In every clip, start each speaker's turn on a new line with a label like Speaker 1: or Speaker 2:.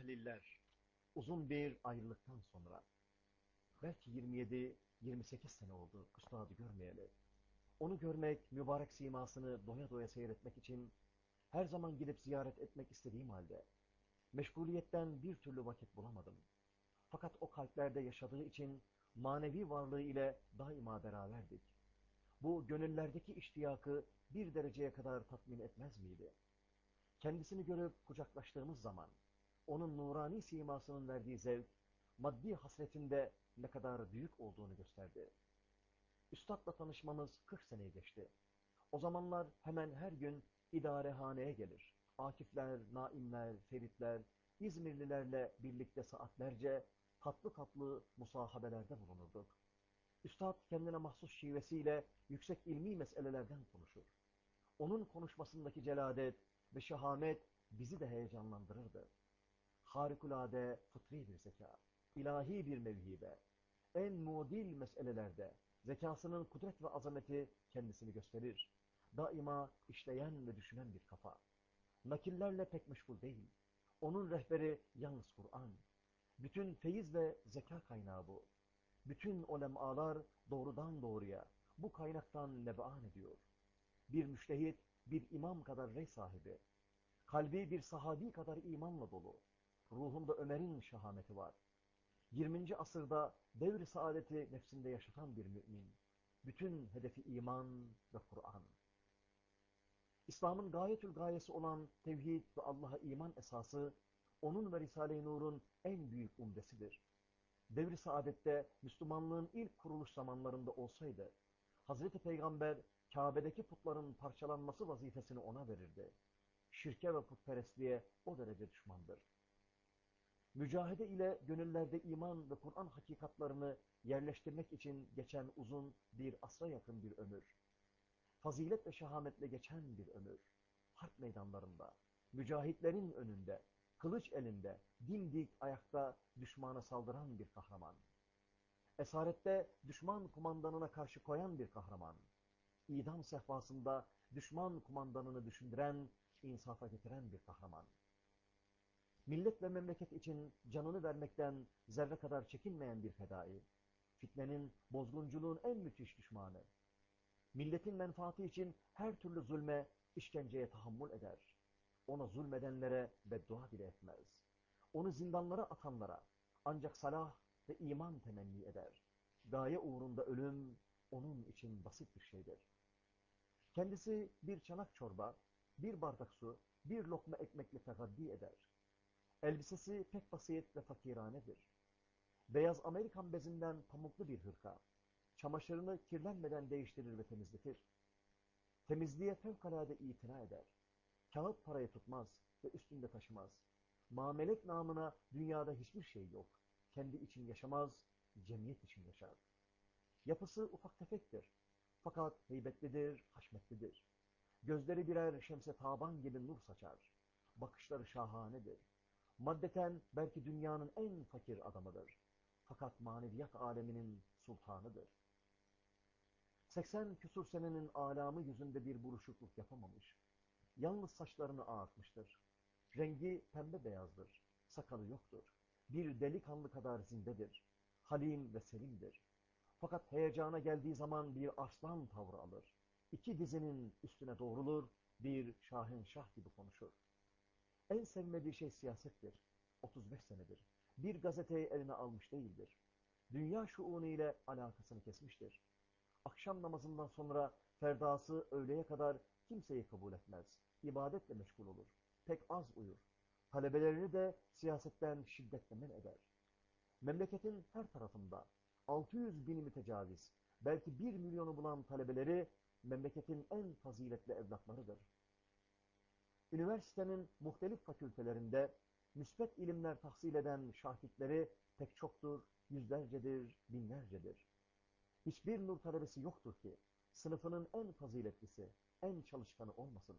Speaker 1: tahliller, uzun bir ayrılıktan sonra, belki 27-28 sene oldu üstadı görmeyeli. Onu görmek, mübarek simasını doya doya seyretmek için her zaman gidip ziyaret etmek istediğim halde, meşguliyetten bir türlü vakit bulamadım. Fakat o kalplerde yaşadığı için manevi varlığı ile daima beraberdik. Bu gönüllerdeki iştiyakı bir dereceye kadar tatmin etmez miydi? Kendisini görüp kucaklaştığımız zaman, onun nurani simasının verdiği zevk, maddi hasretinde ne kadar büyük olduğunu gösterdi. Üstadla tanışmamız 40 seneyi geçti. O zamanlar hemen her gün idarehaneye gelir. Akifler, Naimler, Feritler, İzmirlilerle birlikte saatlerce tatlı tatlı musahabelerde bulunurduk. Üstad kendine mahsus şivesiyle yüksek ilmi meselelerden konuşur. Onun konuşmasındaki celadet ve şehamet bizi de heyecanlandırırdı. Harikulade fıtri bir zeka, ilahi bir mevhibe, en mudil meselelerde zekasının kudret ve azameti kendisini gösterir. Daima işleyen ve düşünen bir kafa. Nakillerle pek meşgul değil. Onun rehberi yalnız Kur'an. Bütün feyiz ve zeka kaynağı bu. Bütün olemalar doğrudan doğruya bu kaynaktan nebean ediyor. Bir müştehit, bir imam kadar rey sahibi. Kalbi bir sahabi kadar imanla dolu. Ruhunda Ömer'in şahameti var. 20. asırda devr saadeti nefsinde yaşatan bir mümin. Bütün hedefi iman ve Kur'an. İslam'ın gayetül gayesi olan tevhid ve Allah'a iman esası, onun ve Risale-i Nur'un en büyük umdesidir. Devri saadette Müslümanlığın ilk kuruluş zamanlarında olsaydı, Hazreti Peygamber Kabe'deki putların parçalanması vazifesini ona verirdi. Şirke ve putperestliğe o derece düşmandır. Mücahede ile gönüllerde iman ve Kur'an hakikatlarını yerleştirmek için geçen uzun bir asra yakın bir ömür. Fazilet ve şehametle geçen bir ömür. Harp meydanlarında, mücahitlerin önünde, kılıç elinde, dimdik ayakta düşmana saldıran bir kahraman. Esarette düşman kumandanına karşı koyan bir kahraman. İdam sehpasında düşman kumandanını düşündüren, insafa getiren bir kahraman. Millet ve memleket için canını vermekten zerre kadar çekinmeyen bir fedai. Fitnenin, bozgunculuğun en müthiş düşmanı. Milletin menfaati için her türlü zulme, işkenceye tahammül eder. Ona zulmedenlere beddua bile etmez. Onu zindanlara atanlara ancak salah ve iman temenni eder. Gaye uğrunda ölüm onun için basit bir şeydir. Kendisi bir çanak çorba, bir bardak su, bir lokma ekmekle tegaddi eder. Elbisesi pek basit ve fakiranedir. Beyaz Amerikan bezinden pamuklu bir hırka. Çamaşırını kirlenmeden değiştirir ve temizletir. Temizliğe fevkalade itina eder. Kağıt parayı tutmaz ve üstünde taşımaz. Mamelek namına dünyada hiçbir şey yok. Kendi için yaşamaz, cemiyet için yaşar. Yapısı ufak tefektir. Fakat heybetlidir, haşmetlidir. Gözleri birer şemse taban gibi nur saçar. Bakışları şahanedir. Maddeten belki dünyanın en fakir adamıdır. Fakat maneviyat aleminin sultanıdır. 80 küsur senenin alamı yüzünde bir buruşukluk yapamamış. Yalnız saçlarını ağartmıştır. Rengi pembe beyazdır. Sakalı yoktur. Bir delikanlı kadar zindedir. Halim ve selimdir. Fakat heyecana geldiği zaman bir aslan tavrı alır. İki dizinin üstüne doğrulur, bir şahin şah gibi konuşur. En sevmediği şey siyasettir. 35 senedir. Bir gazeteyi eline almış değildir. Dünya şuunu ile alakasını kesmiştir. Akşam namazından sonra ferdası öğleye kadar kimseyi kabul etmez. İbadetle meşgul olur. Pek az uyur. Talebelerini de siyasetten şiddetle men eder. Memleketin her tarafında 600 bin mütecaviz, belki 1 milyonu bulan talebeleri memleketin en faziletli evlatlarıdır. Üniversitenin muhtelif fakültelerinde müsbet ilimler tahsil eden şahitleri pek çoktur, yüzlercedir, binlercedir. Hiçbir nur talebesi yoktur ki sınıfının en faziletlisi, en çalışkanı olmasın.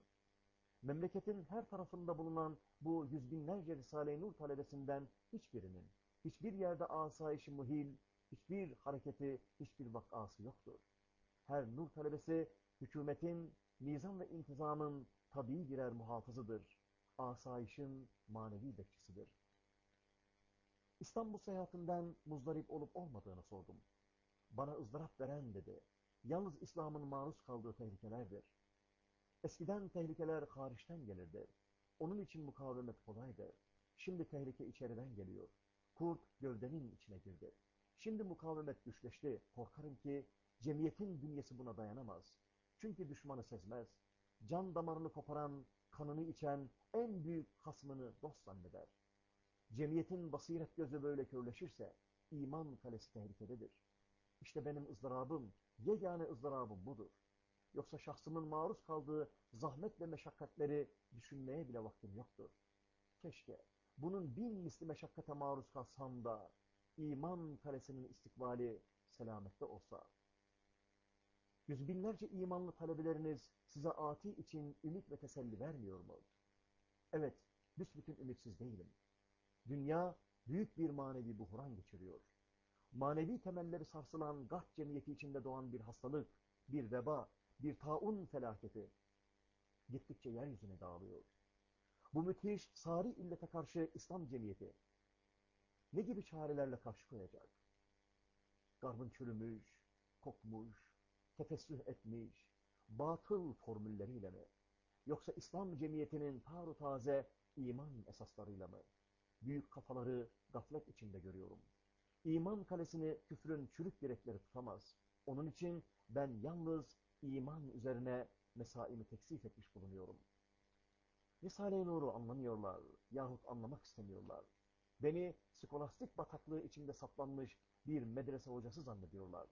Speaker 1: Memleketin her tarafında bulunan bu yüz binlerce Risale-i Nur talebesinden hiçbirinin, hiçbir yerde asayişi muhil, hiçbir hareketi, hiçbir vakası yoktur. Her nur talebesi hükümetin, nizam ve intizamın tabii birer muhafızıdır. Asayişin manevi bekçisidir. İstanbul seyahatinden muzdarip olup olmadığını sordum. Bana ızdırap veren dedi. Yalnız İslam'ın maruz kaldığı tehlikelerdir. Eskiden tehlikeler hariçten gelirdi. Onun için mukavemet kolaydı. Şimdi tehlike içeriden geliyor. Kurt gövdenin içine girdi. Şimdi mukavemet güçleşti. Korkarım ki cemiyetin bünyesi buna dayanamaz. Çünkü düşmanı sezmez. Can damarını koparan, kanını içen en büyük hasmını dost zanneder. Cemiyetin basiret gözü böyle körleşirse iman kalesi tehlikededir. İşte benim ızdırabım, yegane ızdırabım budur. Yoksa şahsımın maruz kaldığı zahmet ve meşakkatleri düşünmeye bile vaktim yoktur. Keşke bunun bin misli meşakkate maruz kalsam da iman kalesinin istikbali selamette olsa. Yüz binlerce imanlı talebeleriniz size ati için ümit ve teselli vermiyor mu? Evet, büsbütün ümitsiz değilim. Dünya büyük bir manevi buhran geçiriyor. Manevi temelleri sarsılan garp cemiyeti içinde doğan bir hastalık, bir veba, bir taun felaketi gittikçe yeryüzüne dağılıyor. Bu müthiş sari illete karşı İslam cemiyeti ne gibi çarelerle karşı koyacak? Garbın çürümüş, kokmuş, tefessüh etmiş, batıl formülleriyle mi? Yoksa İslam cemiyetinin taru taze iman esaslarıyla mı? Büyük kafaları gaflet içinde görüyorum. İman kalesini küfrün çürük direkleri tutamaz. Onun için ben yalnız iman üzerine mesaimi teksif etmiş bulunuyorum. Risale-i Nur'u anlamıyorlar yahut anlamak istemiyorlar. Beni skolastik bataklığı içinde saplanmış bir medrese hocası zannediyorlar.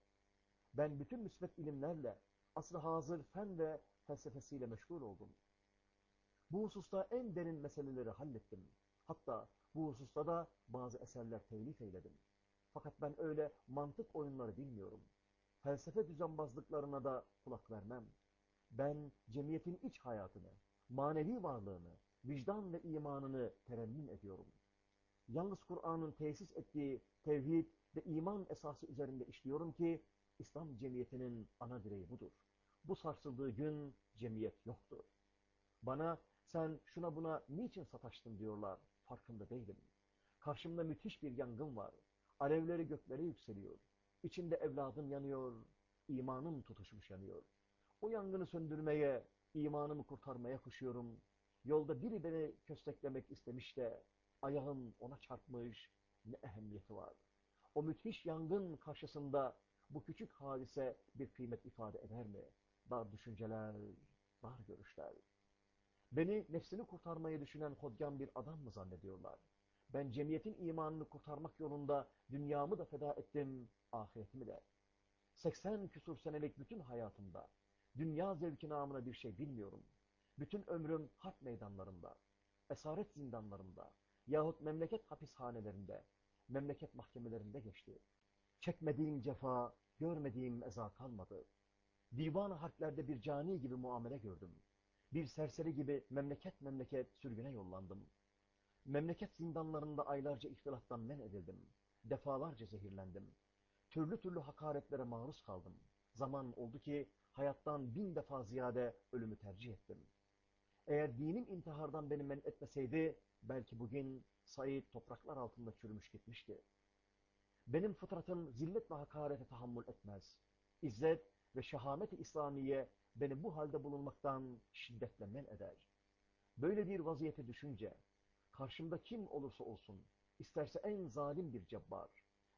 Speaker 1: Ben bütün müsbet ilimlerle, asr hazır fen ve felsefesiyle meşgul oldum. Bu hususta en derin meseleleri hallettim. Hatta bu hususta da bazı eserler telif eyledim. Fakat ben öyle mantık oyunları bilmiyorum. Felsefe düzenbazlıklarına da kulak vermem. Ben cemiyetin iç hayatını, manevi varlığını, vicdan ve imanını terennüm ediyorum. Yalnız Kur'an'ın tesis ettiği tevhid ve iman esası üzerinde işliyorum ki İslam cemiyetinin ana direği budur. Bu sarsıldığı gün cemiyet yoktur. Bana sen şuna buna niçin sataştın diyorlar, farkında değilim. Karşımda müthiş bir yangın var. Alevleri göklere yükseliyor. İçinde evladım yanıyor, imanım tutuşmuş yanıyor. O yangını söndürmeye, imanımı kurtarmaya koşuyorum. Yolda biri beni kösteklemek istemiş de ayağım ona çarpmış, ne ehemmiyeti var. O müthiş yangın karşısında bu küçük hadise bir kıymet ifade eder mi? Dar düşünceler, dar görüşler. Beni nefsini kurtarmayı düşünen hodgan bir adam mı zannediyorlar? Ben cemiyetin imanını kurtarmak yolunda dünyamı da feda ettim, ahiretimi de. 80 küsur senelik bütün hayatımda dünya zevki namına bir şey bilmiyorum. Bütün ömrüm harp meydanlarında, esaret zindanlarında yahut memleket hapishanelerinde, memleket mahkemelerinde geçti. Çekmediğim cefa, görmediğim eza kalmadı. Divan harplerde bir cani gibi muamele gördüm. Bir serseri gibi memleket memleket sürgüne yollandım. Memleket zindanlarında aylarca ihtilaftan men edildim. Defalarca zehirlendim. Türlü türlü hakaretlere maruz kaldım. Zaman oldu ki hayattan bin defa ziyade ölümü tercih ettim. Eğer dinim intihardan beni men etmeseydi, belki bugün Said topraklar altında çürümüş gitmişti. Benim fıtratım zillet ve hakarete tahammül etmez. İzzet ve şehamet-i İslamiye beni bu halde bulunmaktan şiddetle men eder. Böyle bir vaziyete düşünce, karşımda kim olursa olsun, isterse en zalim bir cebbar,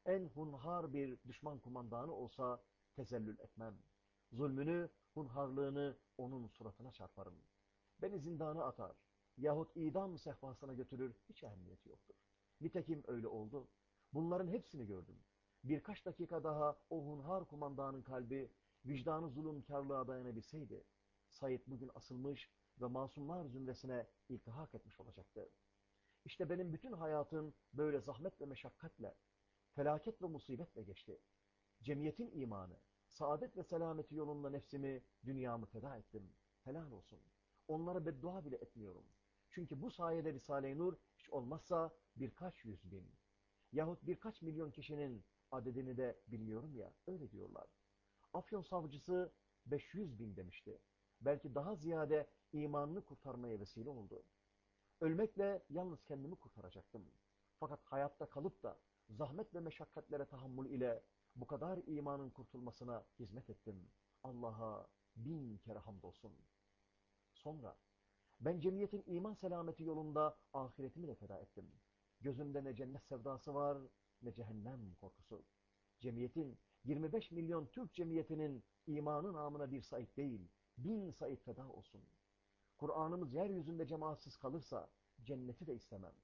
Speaker 1: en hunhar bir düşman kumandanı olsa tezellül etmem. Zulmünü, hunharlığını onun suratına çarparım. Beni zindana atar yahut idam sehpasına götürür hiç ehemmiyeti yoktur. Nitekim öyle oldu. Bunların hepsini gördüm. Birkaç dakika daha o hunhar kumandanın kalbi vicdanı zulümkarlığa dayanabilseydi, Said bugün asılmış ve masumlar zümresine iltihak etmiş olacaktı. İşte benim bütün hayatım böyle zahmet ve meşakkatle, felaket ve musibetle geçti. Cemiyetin imanı, saadet ve selameti yolunda nefsimi, dünyamı feda ettim. Helal olsun. Onlara beddua bile etmiyorum. Çünkü bu sayede Risale-i Nur hiç olmazsa birkaç yüz bin yahut birkaç milyon kişinin adedini de bilmiyorum ya, öyle diyorlar. Afyon savcısı 500 bin demişti. Belki daha ziyade imanını kurtarmaya vesile oldu. Ölmekle yalnız kendimi kurtaracaktım. Fakat hayatta kalıp da zahmet ve meşakkatlere tahammül ile bu kadar imanın kurtulmasına hizmet ettim. Allah'a bin kere hamdolsun. Sonra ben cemiyetin iman selameti yolunda ahiretimi de feda ettim. Gözümde ne cennet sevdası var ne cehennem korkusu. Cemiyetin 25 milyon Türk cemiyetinin imanı namına bir Said değil, bin Said feda olsun. Kur'an'ımız yeryüzünde cemaatsiz kalırsa cenneti de istemem.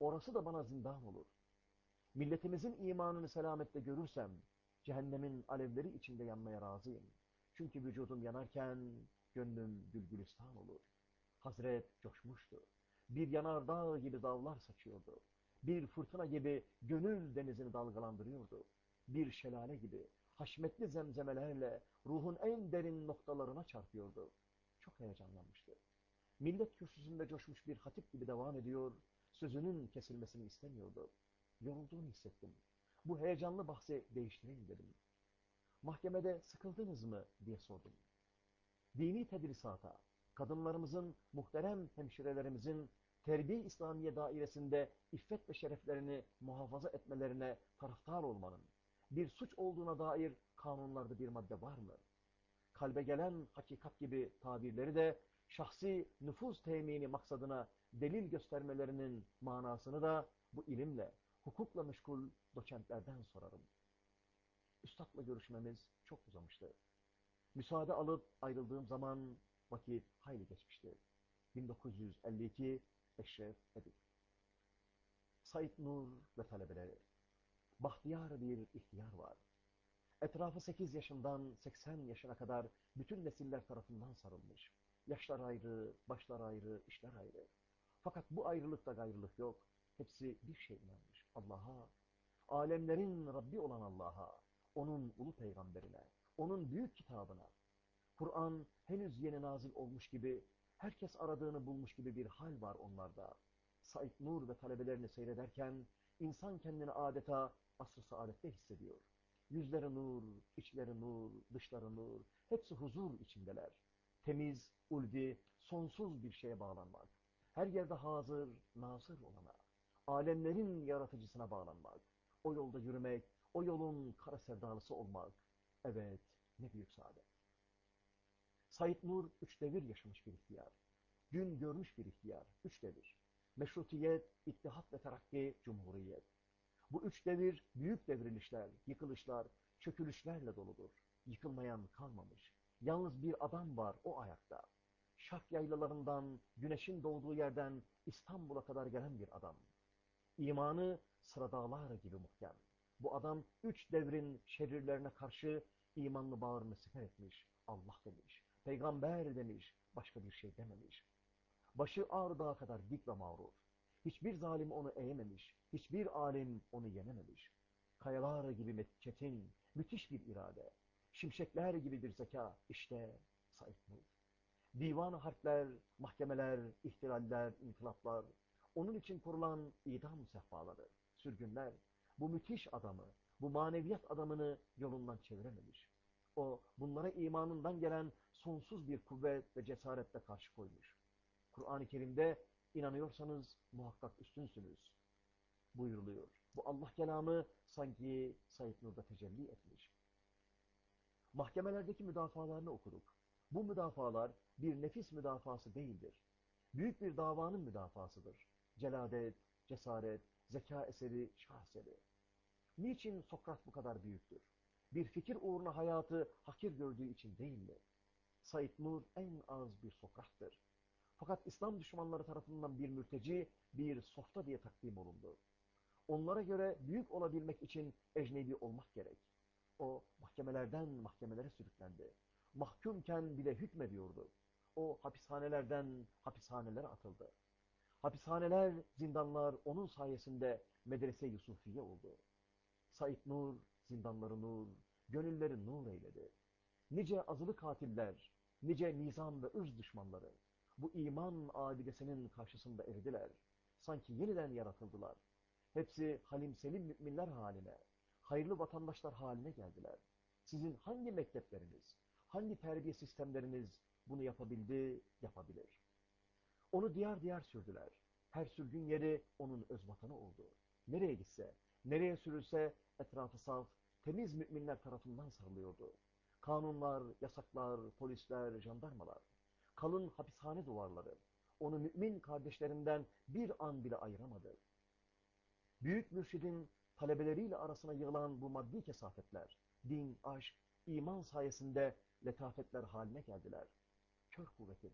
Speaker 1: Orası da bana zindan olur. Milletimizin imanını selamette görürsem cehennemin alevleri içinde yanmaya razıyım. Çünkü vücudum yanarken gönlüm gülgülistan olur. Hazret coşmuştu. Bir yanardağ gibi dağlar saçıyordu. Bir fırtına gibi gönül denizini dalgalandırıyordu. Bir şelale gibi haşmetli zemzemelerle ruhun en derin noktalarına çarpıyordu. Çok heyecanlanmıştı. Millet kürsüsünde coşmuş bir hatip gibi devam ediyor, sözünün kesilmesini istemiyordu. Yorulduğunu hissettim. Bu heyecanlı bahsi değiştireyim dedim. Mahkemede sıkıldınız mı diye sordum. Dini tedrisata, kadınlarımızın, muhterem hemşirelerimizin terbiye İslamiye dairesinde iffet ve şereflerini muhafaza etmelerine taraftar olmanın bir suç olduğuna dair kanunlarda bir madde var mı? Kalbe gelen hakikat gibi tabirleri de şahsi nüfuz temini maksadına delil göstermelerinin manasını da bu ilimle, hukukla meşgul doçentlerden sorarım. Üstadla görüşmemiz çok uzamıştı. Müsaade alıp ayrıldığım zaman vakit hayli geçmişti. 1952 Eşref Edip. Said Nur ve talebeleri. Bahtiyar bir ihtiyar var. Etrafı 8 yaşından 80 yaşına kadar bütün nesiller tarafından sarılmış. Yaşlar ayrı, başlar ayrı, işler ayrı. Fakat bu ayrılıkta gayrılık yok. Hepsi bir şey inanmış. Allah'a, alemlerin Rabbi olan Allah'a, onun ulu peygamberine, onun büyük kitabına. Kur'an henüz yeni nazil olmuş gibi, herkes aradığını bulmuş gibi bir hal var onlarda. Said Nur ve talebelerini seyrederken, insan kendini adeta asr-ı saadette hissediyor. Yüzleri nur, içleri nur, dışları nur, hepsi huzur içindeler. Temiz, ulvi, sonsuz bir şeye bağlanmak. Her yerde hazır, nazır olana. Alemlerin yaratıcısına bağlanmak. O yolda yürümek, o yolun kara sevdalısı olmak. Evet, ne büyük saadet. Said Nur üç devir yaşamış bir ihtiyar. Gün görmüş bir ihtiyar, üç devir. Meşrutiyet, ittihat ve terakki, cumhuriyet. Bu üç devir büyük devrilişler, yıkılışlar, çökülüşlerle doludur. Yıkılmayan kalmamış. Yalnız bir adam var o ayakta. Şark yaylalarından, güneşin doğduğu yerden İstanbul'a kadar gelen bir adam. İmanı sıra dağlar gibi muhkem. Bu adam üç devrin şerirlerine karşı imanlı bağrını siper etmiş. Allah demiş, peygamber demiş, başka bir şey dememiş. Başı dağa kadar dik ve mağrur. Hiçbir zalim onu eğememiş, hiçbir alim onu yenememiş. Kayalar gibi çetin, müthiş bir irade. Şimşekler gibi bir zeka, işte Said Nur. Divan-ı harpler, mahkemeler, ihtilaller, inkılaplar, onun için kurulan idam sehpaları, sürgünler, bu müthiş adamı, bu maneviyat adamını yolundan çevirememiş. O, bunlara imanından gelen sonsuz bir kuvvet ve cesaretle karşı koymuş. Kur'an-ı Kerim'de inanıyorsanız muhakkak üstünsünüz buyuruluyor. Bu Allah kelamı sanki Said Nur'da tecelli etmiş. Mahkemelerdeki müdafalarını okuduk. Bu müdafalar bir nefis müdafası değildir. Büyük bir davanın müdafasıdır. Celadet, cesaret, zeka eseri, şah eseri. Niçin Sokrat bu kadar büyüktür? Bir fikir uğruna hayatı hakir gördüğü için değil mi? Said Nur en az bir Sokrat'tır. Fakat İslam düşmanları tarafından bir mürteci, bir softa diye takdim olundu. Onlara göre büyük olabilmek için ecnebi olmak gerek. O mahkemelerden mahkemelere sürüklendi. Mahkumken bile hükmediyordu. O hapishanelerden hapishanelere atıldı. Hapishaneler, zindanlar onun sayesinde medrese Yusufiye oldu. Said Nur, zindanları nur, gönülleri nur eyledi. Nice azılı katiller, nice nizam ve ırz düşmanları, bu iman abidesinin karşısında eridiler. Sanki yeniden yaratıldılar. Hepsi halim selim müminler haline, hayırlı vatandaşlar haline geldiler. Sizin hangi mektepleriniz, hangi terbiye sistemleriniz bunu yapabildi, yapabilir. Onu diğer diğer sürdüler. Her sürgün yeri onun öz vatanı oldu. nereye gitse, nereye sürülse etrafı saf, temiz müminler tarafından sarılıyordu. Kanunlar, yasaklar, polisler, jandarmalar, kalın hapishane duvarları, onu mümin kardeşlerinden bir an bile ayıramadı. Büyük mürşidin talebeleriyle arasına yığılan bu maddi kesafetler, din, aşk, iman sayesinde letafetler haline geldiler. Kör kuvvetin,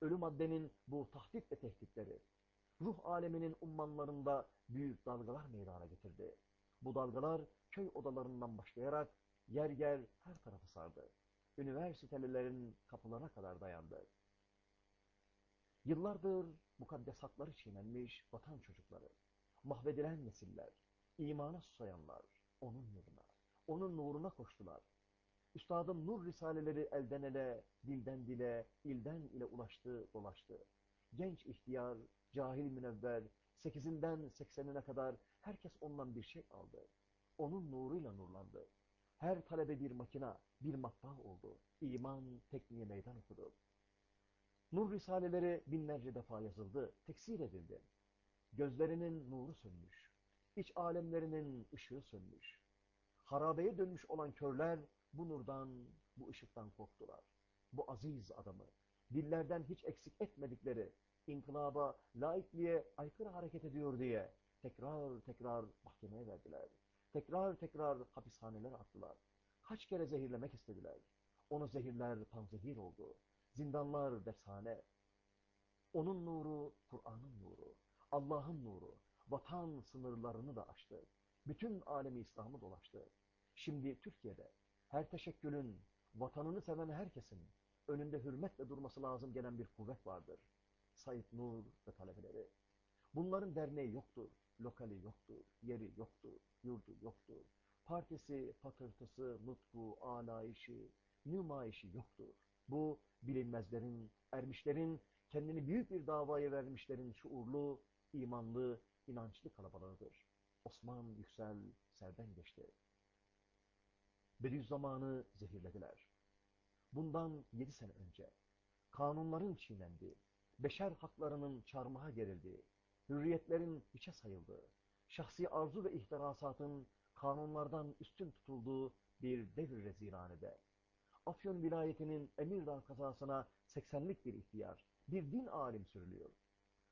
Speaker 1: ölü maddenin bu tahdit ve tehditleri, ruh aleminin ummanlarında büyük dalgalar meydana getirdi. Bu dalgalar köy odalarından başlayarak yer yer her tarafı sardı. Üniversitelerin kapılarına kadar dayandı. Yıllardır mukaddes hakları çiğnenmiş vatan çocukları, mahvedilen nesiller, imana susayanlar, onun nuruna, onun nuruna koştular. Üstadın nur risaleleri elden ele, dilden dile, ilden ile ulaştı, dolaştı. Genç ihtiyar, cahil münevver, sekizinden seksenine kadar herkes ondan bir şey aldı. Onun nuruyla nurlandı. Her talebe bir makina, bir matbaa oldu. İman tekniğe meydan okudu. Nur risaleleri binlerce defa yazıldı, teksir edildi. Gözlerinin nuru sönmüş. İç alemlerinin ışığı sönmüş. Harabeye dönmüş olan körler bu nurdan, bu ışıktan korktular. Bu aziz adamı, dillerden hiç eksik etmedikleri, inkılaba, laikliğe aykırı hareket ediyor diye tekrar tekrar mahkemeye verdiler. Tekrar tekrar hapishanelere attılar. Kaç kere zehirlemek istediler. Onu zehirler panzehir oldu. Zindanlar dershane. Onun nuru, Kur'an'ın nuru, Allah'ın nuru, vatan sınırlarını da aştı. Bütün alemi İslam'ı dolaştı. Şimdi Türkiye'de her teşekkülün, vatanını seven herkesin önünde hürmetle durması lazım gelen bir kuvvet vardır. Said Nur ve talebeleri. Bunların derneği yoktur, lokali yoktur, yeri yoktur, yurdu yoktur. Partisi, patırtısı, nutku, alayişi, nümayişi yoktur. Bu bilinmezlerin, ermişlerin, kendini büyük bir davaya vermişlerin şuurlu, imanlı, inançlı kalabalığıdır. Osman Yüksel serden geçti. Bediüzzaman'ı zehirlediler. Bundan yedi sene önce kanunların çiğnendiği, beşer haklarının çarmıha gerildiği, hürriyetlerin hiçe sayıldığı, şahsi arzu ve ihtirasatın kanunlardan üstün tutulduğu bir devir rezilanede, Afyon vilayetinin Emirdağ kazasına 80'lik bir ihtiyar, bir din alim sürülüyor.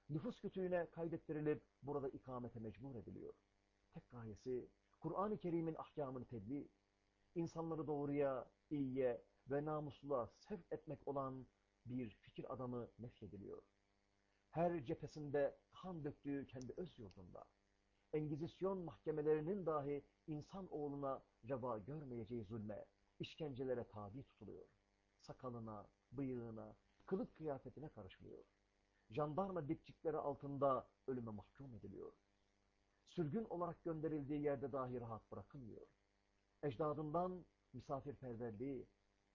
Speaker 1: Nüfus kütüğüne kaydettirilip burada ikamete mecbur ediliyor. Tek gayesi Kur'an-ı Kerim'in ahkamını tebliğ, insanları doğruya, iyiye ve namusluğa sevk etmek olan bir fikir adamı nefyediliyor. Her cephesinde kan döktüğü kendi öz yurdunda, Engizisyon mahkemelerinin dahi insan oğluna reva görmeyeceği zulme, işkencelere tabi tutuluyor. Sakalına, bıyığına, kılık kıyafetine karışılıyor. Jandarma dipçikleri altında ölüme mahkum ediliyor. Sürgün olarak gönderildiği yerde dahi rahat bırakılmıyor. Ecdadından misafirperverliği,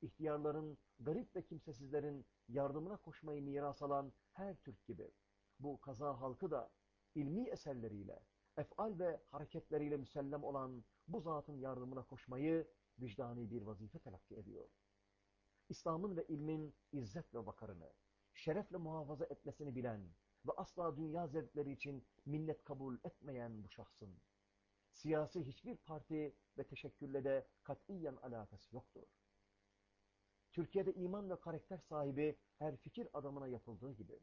Speaker 1: ihtiyarların, garip ve kimsesizlerin yardımına koşmayı miras alan her Türk gibi bu kaza halkı da ilmi eserleriyle, efal ve hareketleriyle müsellem olan bu zatın yardımına koşmayı vicdani bir vazife telakki ediyor. İslam'ın ve ilmin izzet ve vakarını, şerefle muhafaza etmesini bilen ve asla dünya zevkleri için minnet kabul etmeyen bu şahsın, siyasi hiçbir parti ve teşekkürle de katiyen alakası yoktur. Türkiye'de iman ve karakter sahibi her fikir adamına yapıldığı gibi,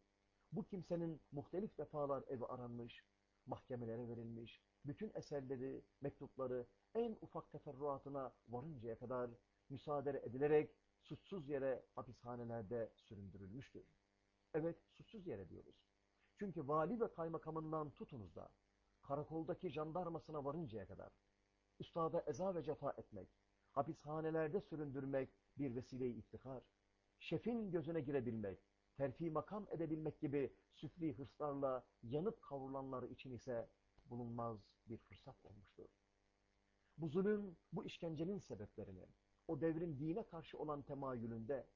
Speaker 1: bu kimsenin muhtelif defalar evi aranmış, mahkemelere verilmiş, bütün eserleri, mektupları en ufak teferruatına varıncaya kadar müsaade edilerek suçsuz yere hapishanelerde süründürülmüştür. Evet, suçsuz yere diyoruz. Çünkü vali ve kaymakamından tutunuz da, karakoldaki jandarmasına varıncaya kadar, üstada eza ve cefa etmek, hapishanelerde süründürmek bir vesile-i iftihar, şefin gözüne girebilmek, terfi makam edebilmek gibi süfli hırslarla yanıp kavrulanlar için ise bulunmaz bir fırsat olmuştur. Bu zulüm, bu işkencenin sebeplerini, o devrin dine karşı olan temayülünde,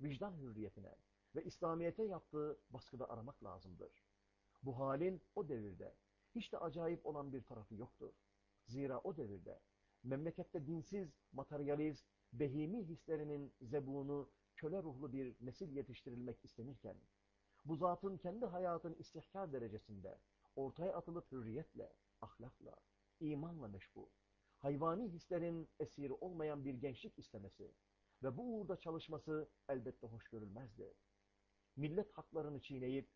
Speaker 1: vicdan hürriyetine ve İslamiyet'e yaptığı baskıda aramak lazımdır. Bu halin o devirde hiç de acayip olan bir tarafı yoktur. Zira o devirde memlekette dinsiz, materyalist, behimi hislerinin zebunu, köle ruhlu bir nesil yetiştirilmek istenirken, bu zatın kendi hayatın istihkar derecesinde ortaya atılıp hürriyetle, ahlakla, imanla meşbu, hayvani hislerin esiri olmayan bir gençlik istemesi ve bu uğurda çalışması elbette hoş görülmezdi. Millet haklarını çiğneyip,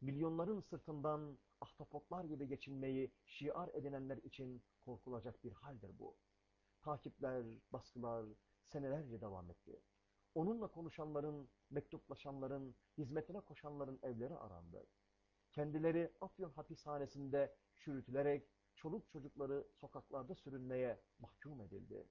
Speaker 1: milyonların sırtından ahtapotlar gibi geçinmeyi şiar edinenler için korkulacak bir haldir bu. Takipler, baskılar senelerce devam etti. Onunla konuşanların, mektuplaşanların, hizmetine koşanların evleri arandı. Kendileri Afyon hapishanesinde çürütülerek çoluk çocukları sokaklarda sürünmeye mahkum edildi.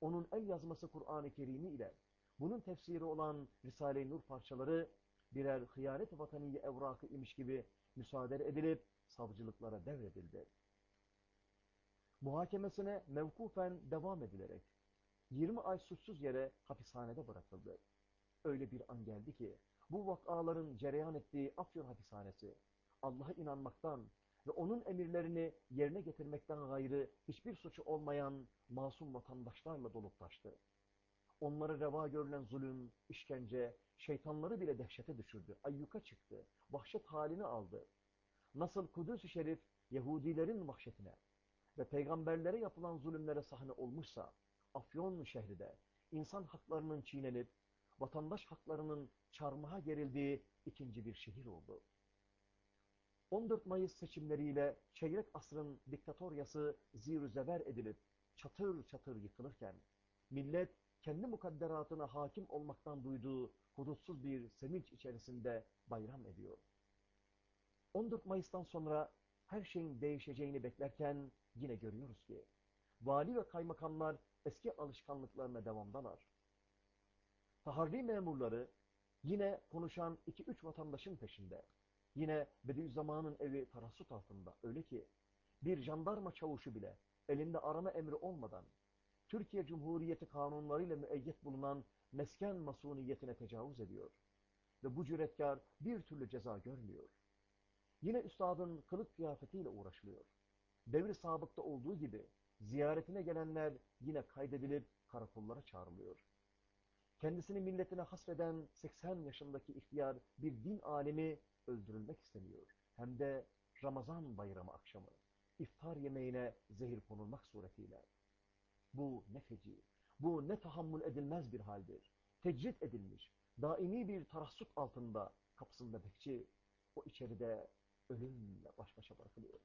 Speaker 1: Onun el yazması Kur'an-ı Kerimi ile bunun tefsiri olan Risale-i Nur parçaları birer hıyanet vataniye evrakı imiş gibi müsaade edilip savcılıklara devredildi. Muhakemesine mevkufen devam edilerek 20 ay suçsuz yere hapishanede bırakıldı. Öyle bir an geldi ki bu vakaların cereyan ettiği Afyon hapishanesi Allah'a inanmaktan ve onun emirlerini yerine getirmekten gayrı hiçbir suçu olmayan masum vatandaşlarla dolup taştı. Onlara reva görülen zulüm, işkence, şeytanları bile dehşete düşürdü, ayyuka çıktı, vahşet halini aldı. Nasıl Kudüs-ü Şerif Yahudilerin vahşetine ve peygamberlere yapılan zulümlere sahne olmuşsa, Afyon şehri de insan haklarının çiğnenip, vatandaş haklarının çarmıha gerildiği ikinci bir şehir oldu. 14 Mayıs seçimleriyle çeyrek asrın diktatoryası zir zeber edilip çatır çatır yıkılırken, millet kendi mukadderatına hakim olmaktan duyduğu hudutsuz bir sevinç içerisinde bayram ediyor. 14 Mayıs'tan sonra her şeyin değişeceğini beklerken yine görüyoruz ki, vali ve kaymakamlar eski alışkanlıklarına devamdalar. Taharri memurları yine konuşan 2-3 vatandaşın peşinde. Yine Bediüzzaman'ın evi tarassut altında. Öyle ki bir jandarma çavuşu bile elinde arama emri olmadan Türkiye Cumhuriyeti kanunlarıyla müeyyet bulunan mesken masuniyetine tecavüz ediyor. Ve bu cüretkar bir türlü ceza görmüyor. Yine üstadın kılık kıyafetiyle uğraşılıyor. Devri sabıkta olduğu gibi ziyaretine gelenler yine kaydedilip karakollara çağrılıyor. Kendisini milletine hasreden 80 yaşındaki ihtiyar bir din alemi öldürülmek isteniyor. Hem de Ramazan bayramı akşamı iftar yemeğine zehir konulmak suretiyle. Bu ne feci, bu ne tahammül edilmez bir haldir. Tecrit edilmiş, daimi bir tarassut altında kapısında bekçi, o içeride ölümle baş başa bırakılıyor.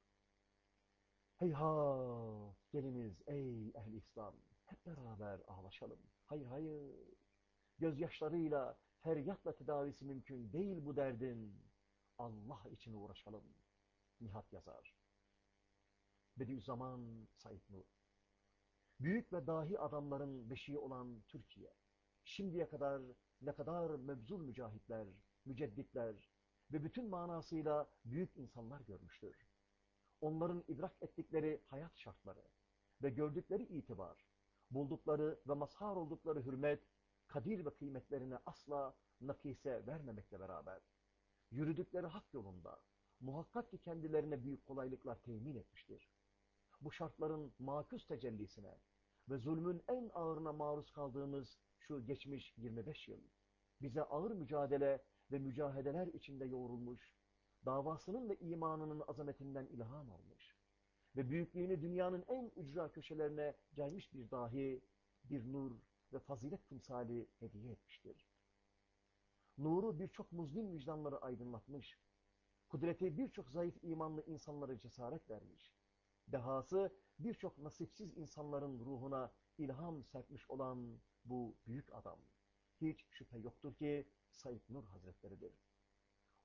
Speaker 1: Heyhat, geliniz ey ehli İslam, hep beraber ağlaşalım. Hayır hayır, gözyaşlarıyla, feryatla tedavisi mümkün değil bu derdin. Allah için uğraşalım. Nihat yazar. Bediüzzaman Said Nur. Büyük ve dahi adamların beşiği olan Türkiye, şimdiye kadar ne kadar mebzul mücahitler, mücedditler ve bütün manasıyla büyük insanlar görmüştür. Onların idrak ettikleri hayat şartları ve gördükleri itibar, buldukları ve mazhar oldukları hürmet, kadir ve kıymetlerine asla nakise vermemekle beraber, yürüdükleri hak yolunda muhakkak ki kendilerine büyük kolaylıklar temin etmiştir. Bu şartların makus tecellisine ve zulmün en ağırına maruz kaldığımız şu geçmiş 25 yıl, bize ağır mücadele ve mücahedeler içinde yoğrulmuş, davasının ve imanının azametinden ilham almış ve büyüklüğünü dünyanın en ücra köşelerine caymış bir dahi, bir nur ve fazilet timsali hediye etmiştir. Nuru birçok muzlim vicdanları aydınlatmış, kudreti birçok zayıf imanlı insanlara cesaret vermiş, dehası birçok nasipsiz insanların ruhuna ilham serpmiş olan bu büyük adam, hiç şüphe yoktur ki Said Nur Hazretleridir.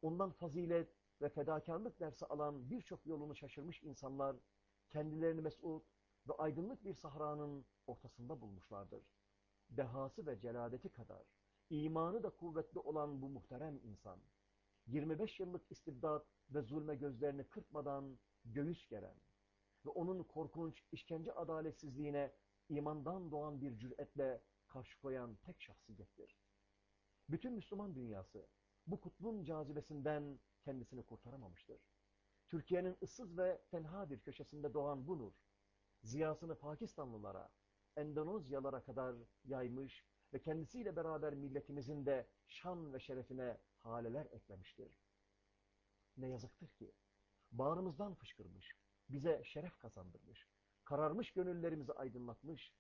Speaker 1: Ondan fazilet ve fedakarlık dersi alan birçok yolunu şaşırmış insanlar, kendilerini mesut ve aydınlık bir sahranın ortasında bulmuşlardır. Dehası ve celadeti kadar, imanı da kuvvetli olan bu muhterem insan, 25 yıllık istibdat ve zulme gözlerini kırpmadan göğüs geren ve onun korkunç işkence adaletsizliğine imandan doğan bir cüretle karşı koyan tek şahsiyettir. Bütün Müslüman dünyası bu kutbun cazibesinden kendisini kurtaramamıştır. Türkiye'nin ıssız ve tenha bir köşesinde doğan bu nur, ziyasını Pakistanlılara, Endonezyalara kadar yaymış ve kendisiyle beraber milletimizin de şan ve şerefine haleler eklemiştir. Ne yazıktır ki, bağrımızdan fışkırmış, bize şeref kazandırmış, kararmış gönüllerimizi aydınlatmış,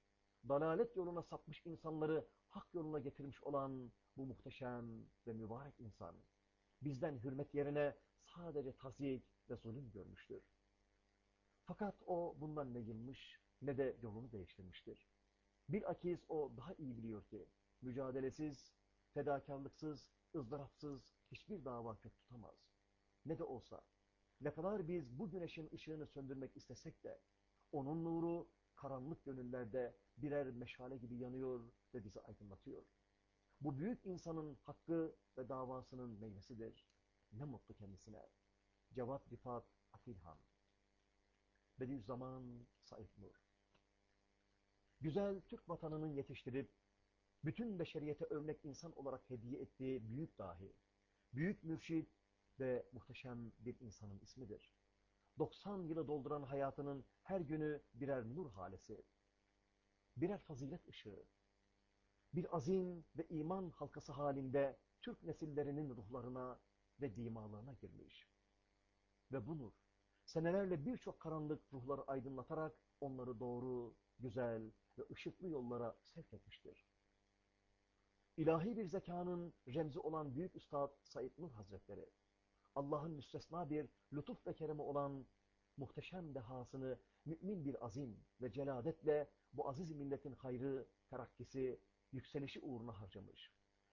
Speaker 1: dalalet yoluna sapmış insanları hak yoluna getirmiş olan bu muhteşem ve mübarek insan, bizden hürmet yerine sadece tazik ve zulüm görmüştür. Fakat o bundan ne yılmış ne de yolunu değiştirmiştir. Bilakis o daha iyi biliyor ki, mücadelesiz, fedakarlıksız, ızdırapsız hiçbir dava kök tutamaz. Ne de olsa, ne kadar biz bu güneşin ışığını söndürmek istesek de, onun nuru karanlık gönüllerde birer meşale gibi yanıyor ve bizi aydınlatıyor. Bu büyük insanın hakkı ve davasının meyvesidir. Ne mutlu kendisine. Cevat Rifat Atilhan Bediüzzaman Said Nur Güzel Türk vatanının yetiştirip, bütün beşeriyete örnek insan olarak hediye ettiği büyük dahi, büyük mürşid ve muhteşem bir insanın ismidir. 90 yılı dolduran hayatının her günü birer nur halesi, birer fazilet ışığı, bir azim ve iman halkası halinde Türk nesillerinin ruhlarına ve dimalarına girmiş. Ve bu nur, senelerle birçok karanlık ruhları aydınlatarak onları doğru, güzel ve ışıklı yollara sevk etmiştir. İlahi bir zekanın remzi olan Büyük Üstad Said Nur Hazretleri, Allah'ın müstesna bir lütuf ve keremi olan muhteşem dehasını mümin bir azim ve celadetle bu aziz milletin hayrı, terakkisi, yükselişi uğruna harcamış.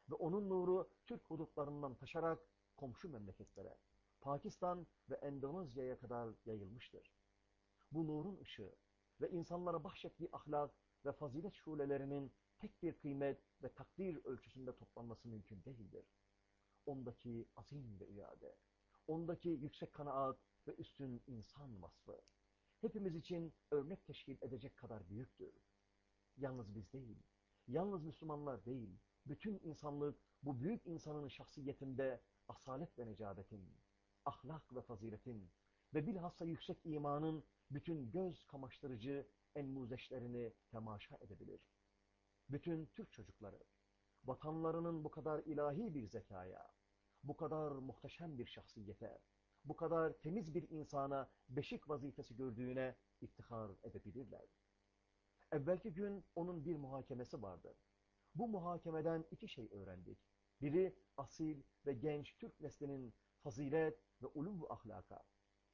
Speaker 1: Ve onun nuru Türk hudutlarından taşarak komşu memleketlere, Pakistan ve Endonezya'ya kadar yayılmıştır. Bu nurun ışığı ve insanlara bahşettiği ahlak ve fazilet şulelerinin tek bir kıymet ve takdir ölçüsünde toplanması mümkün değildir. Ondaki azim ve iade, ondaki yüksek kanaat ve üstün insan vasfı, hepimiz için örnek teşkil edecek kadar büyüktür. Yalnız biz değil, yalnız Müslümanlar değil, bütün insanlık bu büyük insanın şahsiyetinde asalet ve necabetin, ahlak ve faziletin ve bilhassa yüksek imanın bütün göz kamaştırıcı enmuzeşlerini temaşa edebilir. Bütün Türk çocukları, vatanlarının bu kadar ilahi bir zekaya, bu kadar muhteşem bir şahsiyete, bu kadar temiz bir insana beşik vazifesi gördüğüne iftihar edebilirler. Evvelki gün onun bir muhakemesi vardı. Bu muhakemeden iki şey öğrendik. Biri asil ve genç Türk neslinin fazilet ve ulum ahlaka,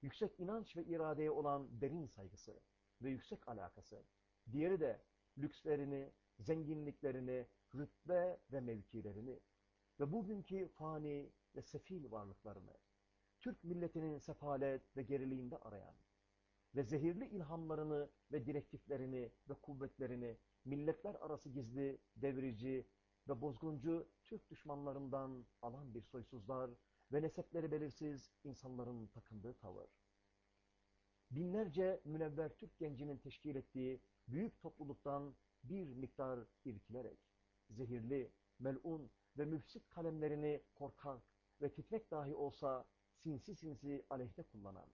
Speaker 1: yüksek inanç ve iradeye olan derin saygısı ve yüksek alakası. Diğeri de lükslerini, zenginliklerini, rütbe ve mevkilerini ve bugünkü fani ve sefil varlıklarını, Türk milletinin sefalet ve geriliğinde arayan ve zehirli ilhamlarını ve direktiflerini ve kuvvetlerini milletler arası gizli, devrici ve bozguncu Türk düşmanlarından alan bir soysuzlar ve nesepleri belirsiz insanların takındığı tavır. Binlerce münevver Türk gencinin teşkil ettiği büyük topluluktan bir miktar irkilerek, zehirli, melun ve müfsit kalemlerini korkak ve titrek dahi olsa sinsi sinsi aleyhte kullanan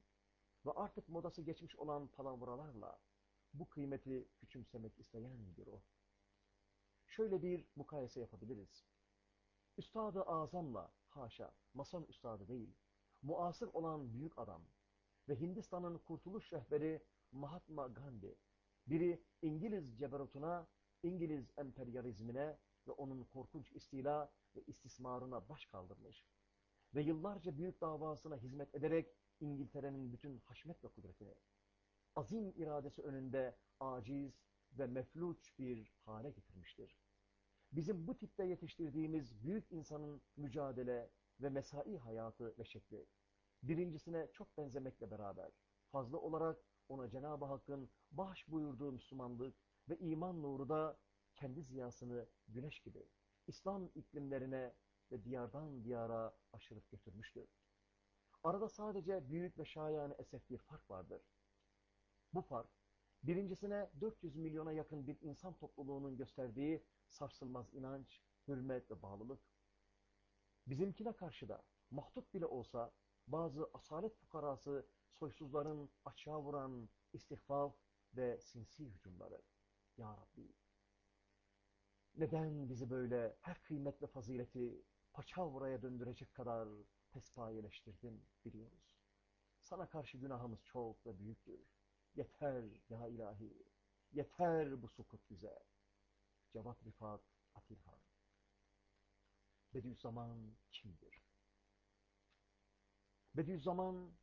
Speaker 1: ve artık modası geçmiş olan palavralarla bu kıymeti küçümsemek isteyen bir o. Şöyle bir mukayese yapabiliriz. Üstad-ı Azam'la, haşa, mason üstadı değil, muasır olan büyük adam ve Hindistan'ın kurtuluş rehberi Mahatma Gandhi, biri İngiliz ceberutuna, İngiliz emperyalizmine ve onun korkunç istila ve istismarına baş kaldırmış ve yıllarca büyük davasına hizmet ederek İngiltere'nin bütün haşmet ve kudretini, azim iradesi önünde aciz ve mefluç bir hale getirmiştir. Bizim bu tipte yetiştirdiğimiz büyük insanın mücadele ve mesai hayatı ve şekli, birincisine çok benzemekle beraber, fazla olarak ona Cenab-ı Hakk'ın bahş buyurduğu Müslümanlık ve iman nuru da kendi ziyasını güneş gibi İslam iklimlerine ve diyardan diyara aşırıp götürmüştür. Arada sadece büyük ve şayane esef bir fark vardır. Bu fark, birincisine 400 milyona yakın bir insan topluluğunun gösterdiği sarsılmaz inanç, hürmet ve bağlılık. Bizimkine karşı da mahdut bile olsa bazı asalet fukarası soysuzların açığa vuran istihfaf ve sinsi hücumları. Ya Rabbi, neden bizi böyle her kıymet ve fazileti paçavraya döndürecek kadar pespayeleştirdin biliyoruz. sana karşı günahımız çok ve büyüktür. Yeter ya ilahi, yeter bu sukut bize. Cevat Rifat Atilhan. Bediüzzaman kimdir? Bediüzzaman,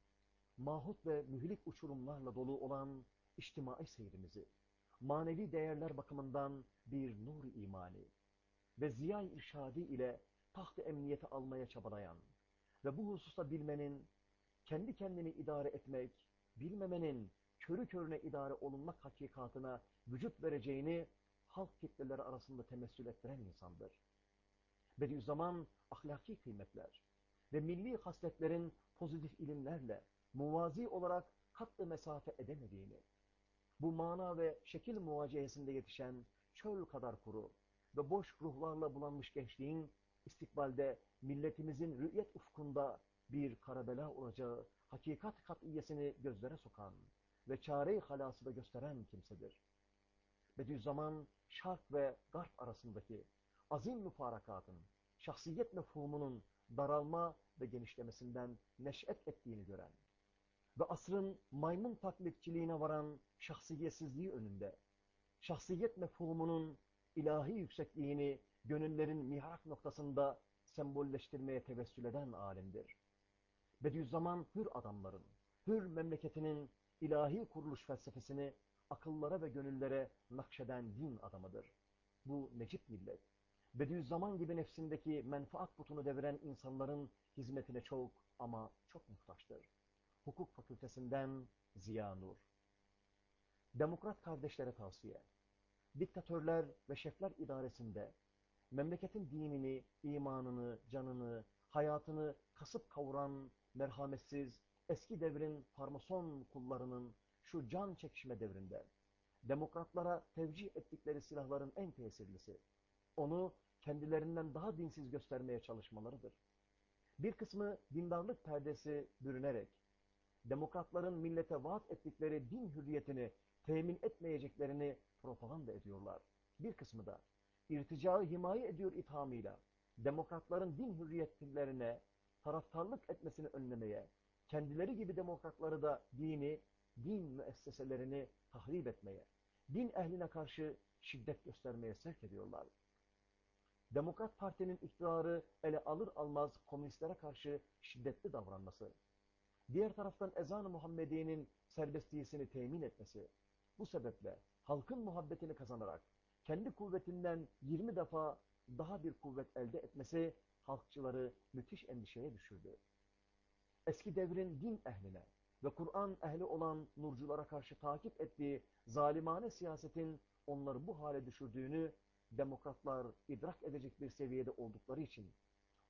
Speaker 1: mahut ve mühlik uçurumlarla dolu olan içtimai seyrimizi, manevi değerler bakımından bir nur imani ve ziya irşadi ile taht-ı emniyeti almaya çabalayan ve bu hususta bilmenin, kendi kendini idare etmek, bilmemenin körü körüne idare olunmak hakikatına vücut vereceğini halk kitleleri arasında temessül ettiren insandır. Bediüzzaman ahlaki kıymetler ve milli hasletlerin pozitif ilimlerle muvazi olarak katlı mesafe edemediğini, bu mana ve şekil muvacihesinde yetişen çöl kadar kuru ve boş ruhlarla bulanmış gençliğin istikbalde milletimizin rü'yet ufkunda bir karabela olacağı hakikat kat'iyesini gözlere sokan ve çare-i halası da gösteren kimsedir. Bediüzzaman, şark ve garp arasındaki azim müfarakatın, şahsiyet mefhumunun daralma ve genişlemesinden neş'et ettiğini gören ve asrın maymun taklitçiliğine varan şahsiyetsizliği önünde, şahsiyet mefhumunun ilahi yüksekliğini gönüllerin mihrak noktasında sembolleştirmeye tevessül eden alimdir. Bediüzzaman hür adamların, hür memleketinin ilahi kuruluş felsefesini akıllara ve gönüllere nakşeden din adamıdır. Bu necip millet, Bediüzzaman gibi nefsindeki menfaat butunu deviren insanların hizmetine çok ama çok muhtaçtır. Hukuk fakültesinden Ziya Nur. Demokrat kardeşlere tavsiye. Diktatörler ve şefler idaresinde memleketin dinini, imanını, canını, hayatını kasıp kavuran merhametsiz, eski devrin farmason kullarının şu can çekişme devrinde demokratlara tevcih ettikleri silahların en tesirlisi, onu kendilerinden daha dinsiz göstermeye çalışmalarıdır. Bir kısmı dindarlık perdesi bürünerek, demokratların millete vaat ettikleri din hürriyetini temin etmeyeceklerini propaganda ediyorlar. Bir kısmı da irticağı himaye ediyor ithamıyla, demokratların din hürriyetlerine taraftarlık etmesini önlemeye, kendileri gibi demokratları da dini, din müesseselerini tahrip etmeye, din ehline karşı şiddet göstermeye sevk ediyorlar. Demokrat Parti'nin iktidarı ele alır almaz komünistlere karşı şiddetli davranması, diğer taraftan ezan-ı Muhammediye'nin serbestiyesini temin etmesi, bu sebeple halkın muhabbetini kazanarak kendi kuvvetinden 20 defa daha bir kuvvet elde etmesi halkçıları müthiş endişeye düşürdü. Eski devrin din ehline ve Kur'an ehli olan nurculara karşı takip ettiği zalimane siyasetin onları bu hale düşürdüğünü demokratlar idrak edecek bir seviyede oldukları için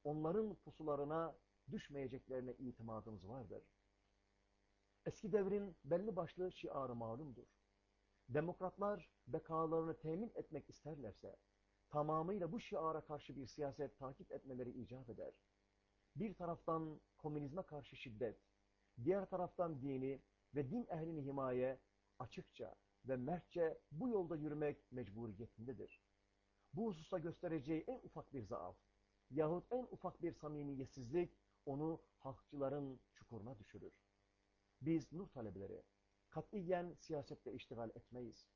Speaker 1: onların pusularına düşmeyeceklerine itimadımız vardır. Eski devrin belli başlı şiarı malumdur. Demokratlar bekalarını temin etmek isterlerse tamamıyla bu şiara karşı bir siyaset takip etmeleri icap eder. Bir taraftan komünizme karşı şiddet, diğer taraftan dini ve din ehlini himaye açıkça ve mertçe bu yolda yürümek mecburiyetindedir. Bu hususta göstereceği en ufak bir zaaf yahut en ufak bir samimiyetsizlik onu halkçıların çukuruna düşürür. Biz nur talebeleri katiyen siyasette iştigal etmeyiz.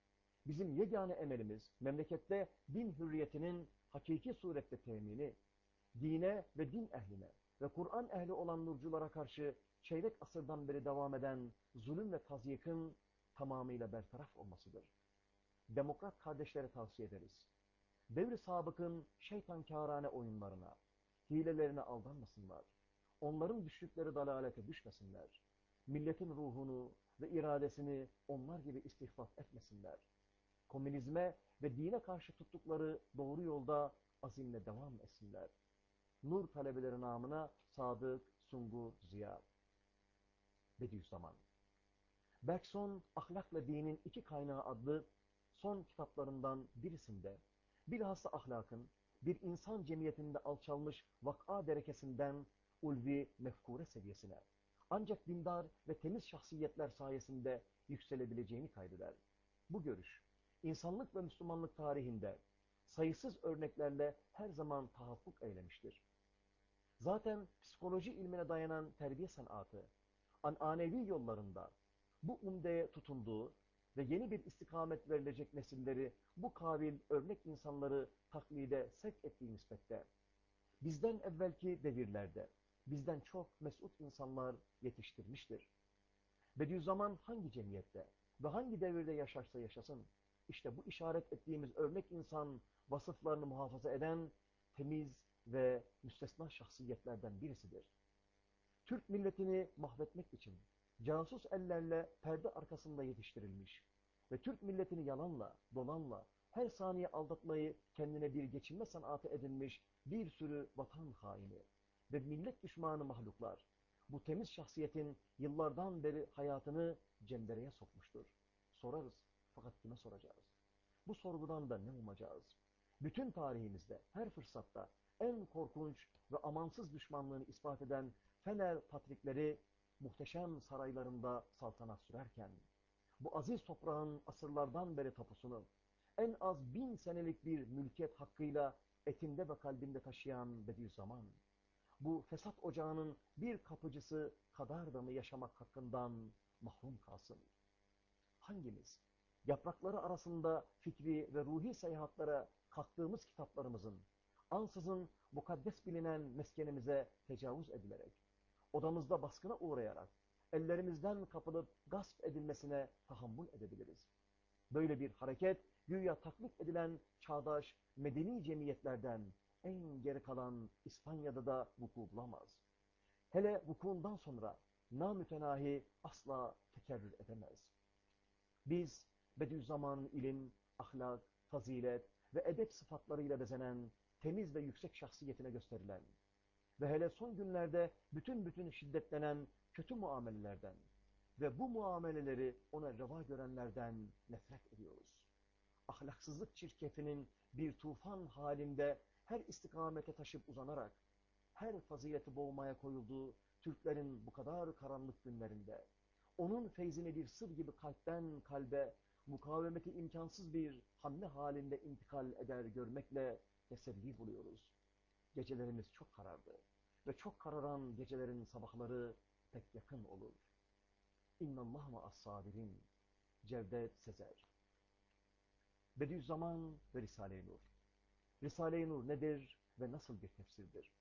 Speaker 1: Bizim yegane emelimiz memlekette din hürriyetinin hakiki surette temini, dine ve din ehline ve Kur'an ehli olan nurculara karşı çeyrek asırdan beri devam eden zulüm ve tazyikın tamamıyla bertaraf olmasıdır. Demokrat kardeşlere tavsiye ederiz. Devri sabıkın şeytankârane oyunlarına, hilelerine aldanmasınlar. Onların düştükleri dalalete düşmesinler. Milletin ruhunu ve iradesini onlar gibi istihfaf etmesinler. Komünizme ve dine karşı tuttukları doğru yolda azimle devam etsinler. Nur talebeleri namına Sadık, Sungur, Ziya. Bediüzzaman. Bergson, Ahlakla Dinin iki Kaynağı adlı son kitaplarından birisinde bilhassa ahlakın bir insan cemiyetinde alçalmış vak'a derekesinden ulvi mefkure seviyesine ancak dindar ve temiz şahsiyetler sayesinde yükselebileceğini kaydeder. Bu görüş, insanlık ve Müslümanlık tarihinde sayısız örneklerle her zaman tahakkuk eylemiştir. Zaten psikoloji ilmine dayanan terbiye sanatı, ananevi yollarında bu umdeye tutunduğu ve yeni bir istikamet verilecek nesilleri bu kabil örnek insanları taklide sevk ettiği nispette bizden evvelki devirlerde bizden çok mesut insanlar yetiştirmiştir. Bediüzzaman hangi cemiyette ve hangi devirde yaşarsa yaşasın, işte bu işaret ettiğimiz örnek insan vasıflarını muhafaza eden temiz ve müstesna şahsiyetlerden birisidir. Türk milletini mahvetmek için casus ellerle perde arkasında yetiştirilmiş ve Türk milletini yalanla, dolanla, her saniye aldatmayı kendine bir geçinme sanatı edinmiş bir sürü vatan haini ve millet düşmanı mahluklar, bu temiz şahsiyetin yıllardan beri hayatını cendereye sokmuştur. Sorarız, fakat kime soracağız? Bu sorgudan da ne umacağız? Bütün tarihimizde, her fırsatta en korkunç ve amansız düşmanlığını ispat eden Fener patrikleri muhteşem saraylarında saltanat sürerken, bu aziz toprağın asırlardan beri tapusunu, en az bin senelik bir mülkiyet hakkıyla etinde ve kalbinde taşıyan Bediüzzaman, bu fesat ocağının bir kapıcısı kadar da mı yaşamak hakkından mahrum kalsın? Hangimiz, yaprakları arasında fikri ve ruhi seyahatlere kalktığımız kitaplarımızın, ansızın mukaddes bilinen meskenimize tecavüz edilerek, odamızda baskına uğrayarak, ellerimizden kapılıp gasp edilmesine tahammül edebiliriz. Böyle bir hareket, güya taklit edilen çağdaş, medeni cemiyetlerden en geri kalan İspanya'da da vuku bulamaz. Hele vukuundan sonra namütenahi asla tekerrür edemez. Biz Bediüzzaman ilim, ahlak, fazilet ve edep sıfatlarıyla bezenen, temiz ve yüksek şahsiyetine gösterilen ve hele son günlerde bütün bütün şiddetlenen kötü muamelelerden ve bu muameleleri ona reva görenlerden nefret ediyoruz. Ahlaksızlık çirkefinin bir tufan halinde her istikamete taşıp uzanarak, her fazileti boğmaya koyulduğu Türklerin bu kadar karanlık günlerinde, onun feyzini bir sır gibi kalpten kalbe, mukavemeti imkansız bir hamle halinde intikal eder görmekle teselli buluyoruz. Gecelerimiz çok karardı ve çok kararan gecelerin sabahları pek yakın olur. İnnallâh ma as-sabirin. Cevdet Sezer Bediüzzaman ve Risale-i Nur Risale-i Nur nedir ve nasıl bir tefsirdir?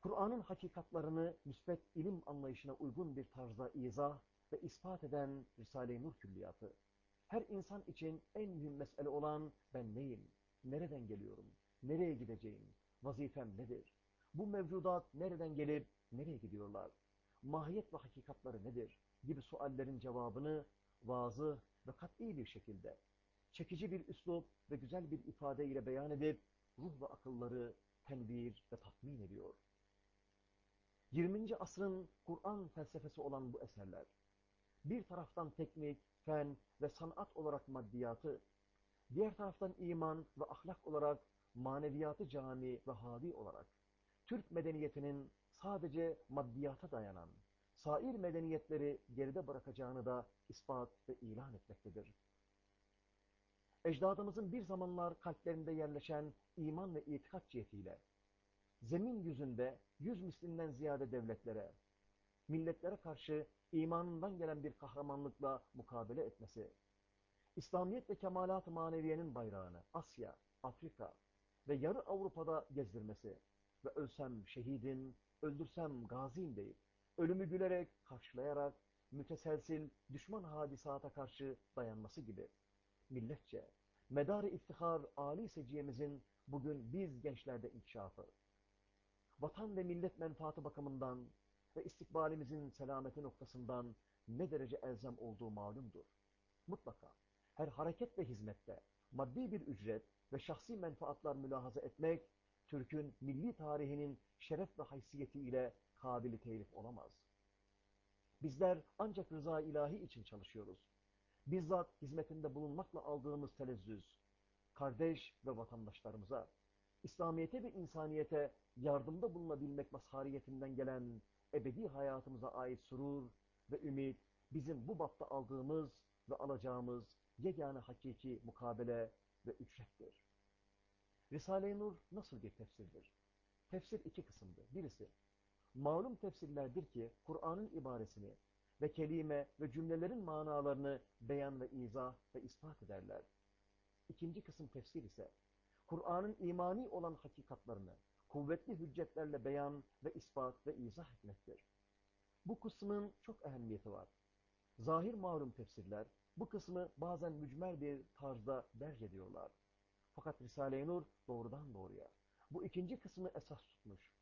Speaker 1: Kur'an'ın hakikatlarını müsbet ilim anlayışına uygun bir tarzda izah ve ispat eden Risale-i Nur külliyatı, her insan için en mühim mesele olan ben neyim, nereden geliyorum, nereye gideceğim, vazifem nedir, bu mevcudat nereden gelip nereye gidiyorlar, mahiyet ve hakikatları nedir? Gibi suallerin cevabını vazı ve kat'i bir şekilde çekici bir üslup ve güzel bir ifade ile beyan edip ruh ve akılları tenvir ve tatmin ediyor. 20. asrın Kur'an felsefesi olan bu eserler, bir taraftan teknik, fen ve sanat olarak maddiyatı, diğer taraftan iman ve ahlak olarak maneviyatı cami ve hadi olarak, Türk medeniyetinin sadece maddiyata dayanan, sair medeniyetleri geride bırakacağını da ispat ve ilan etmektedir. Ecdadımızın bir zamanlar kalplerinde yerleşen iman ve itikat cihetiyle, zemin yüzünde yüz mislinden ziyade devletlere, milletlere karşı imanından gelen bir kahramanlıkla mukabele etmesi, İslamiyet ve kemalat-ı maneviyenin bayrağını Asya, Afrika ve yarı Avrupa'da gezdirmesi ve ölsem şehidim, öldürsem gaziyim deyip, ölümü gülerek, karşılayarak, müteselsil düşman hadisata karşı dayanması gibi milletçe, medar-ı iftihar âli seciyemizin bugün biz gençlerde inkişafı, vatan ve millet menfaati bakımından ve istikbalimizin selameti noktasından ne derece elzem olduğu malumdur. Mutlaka her hareket ve hizmette maddi bir ücret ve şahsi menfaatlar mülahaza etmek, Türk'ün milli tarihinin şeref ve haysiyetiyle kabili telif olamaz. Bizler ancak rıza ilahi için çalışıyoruz bizzat hizmetinde bulunmakla aldığımız telezzüz, kardeş ve vatandaşlarımıza, İslamiyete ve insaniyete yardımda bulunabilmek mazhariyetinden gelen ebedi hayatımıza ait surur ve ümit, bizim bu bapta aldığımız ve alacağımız yegane hakiki mukabele ve ücrettir. Risale-i Nur nasıl bir tefsirdir? Tefsir iki kısımdır. Birisi, malum tefsirlerdir ki Kur'an'ın ibaresini ve kelime ve cümlelerin manalarını beyan ve izah ve ispat ederler. İkinci kısım tefsir ise Kur'an'ın imani olan hakikatlarını kuvvetli hüccetlerle beyan ve ispat ve izah etmektir. Bu kısmın çok ehemmiyeti var. Zahir malum tefsirler bu kısmı bazen mücmel bir tarzda derc ediyorlar. Fakat Risale-i Nur doğrudan doğruya bu ikinci kısmı esas tutmuş.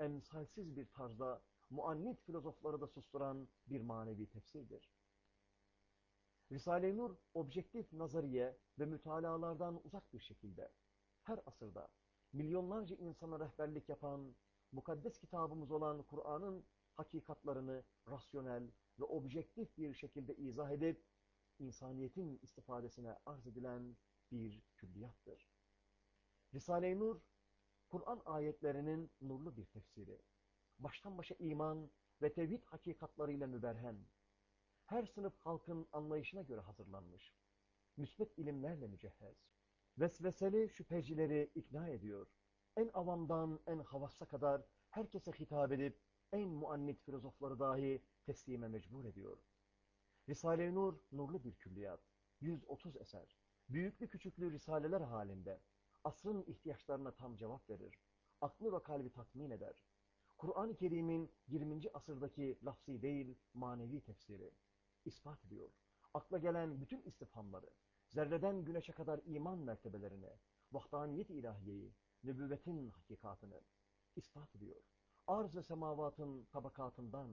Speaker 1: Emsalsiz bir tarzda muannit filozofları da susturan bir manevi tefsirdir. Risale-i Nur, objektif nazariye ve mütalalardan uzak bir şekilde her asırda milyonlarca insana rehberlik yapan, mukaddes kitabımız olan Kur'an'ın hakikatlarını rasyonel ve objektif bir şekilde izah edip, insaniyetin istifadesine arz edilen bir külliyattır. Risale-i Nur, Kur'an ayetlerinin nurlu bir tefsiri, baştan başa iman ve tevhid hakikatlarıyla müberhem, her sınıf halkın anlayışına göre hazırlanmış, müsbet ilimlerle mücehhez, vesveseli şüphecileri ikna ediyor, en avamdan en havassa kadar herkese hitap edip, en muannit filozofları dahi teslime mecbur ediyor. Risale-i Nur, nurlu bir külliyat, 130 eser, büyüklü küçüklü risaleler halinde, asrın ihtiyaçlarına tam cevap verir, aklı ve kalbi tatmin eder. Kur'an-ı Kerim'in 20. asırdaki lafzi değil, manevi tefsiri ispat ediyor. Akla gelen bütün istifhamları, zerreden güneşe kadar iman mertebelerini, vahdaniyet ilahiyeyi, nübüvvetin hakikatını ispat ediyor. Arz ve semavatın tabakatından,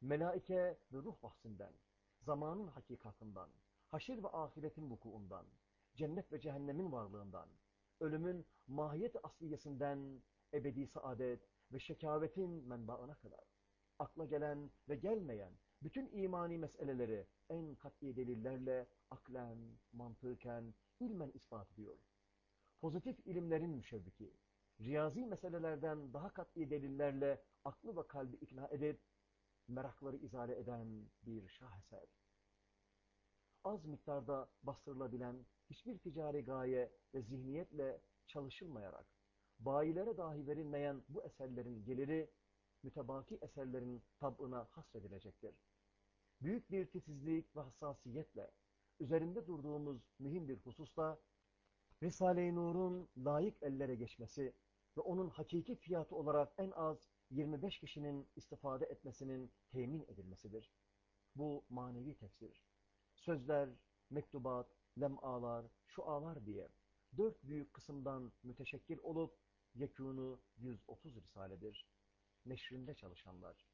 Speaker 1: melaike ve ruh bahsinden, zamanın hakikatından, haşir ve ahiretin vukuundan, cennet ve cehennemin varlığından, ölümün mahiyet asliyesinden, ebedi saadet ve şekavetin menbaına kadar, akla gelen ve gelmeyen bütün imani meseleleri en kat'i delillerle aklen, mantıken, ilmen ispat ediyor. Pozitif ilimlerin müşevviki, riyazi meselelerden daha kat'i delillerle aklı ve kalbi ikna edip, merakları izale eden bir şaheser. Az miktarda bastırılabilen hiçbir ticari gaye ve zihniyetle çalışılmayarak, bayilere dahi verilmeyen bu eserlerin geliri, mütebaki eserlerin tabına hasredilecektir. Büyük bir titizlik ve hassasiyetle, üzerinde durduğumuz mühim bir hususta, Risale-i Nur'un layık ellere geçmesi ve onun hakiki fiyatı olarak en az 25 kişinin istifade etmesinin temin edilmesidir. Bu manevi tefsir. Sözler, mektubat, lem'alar, şualar diye dört büyük kısımdan müteşekkil olup yekûnu 130 risaledir. Neşrinde çalışanlar.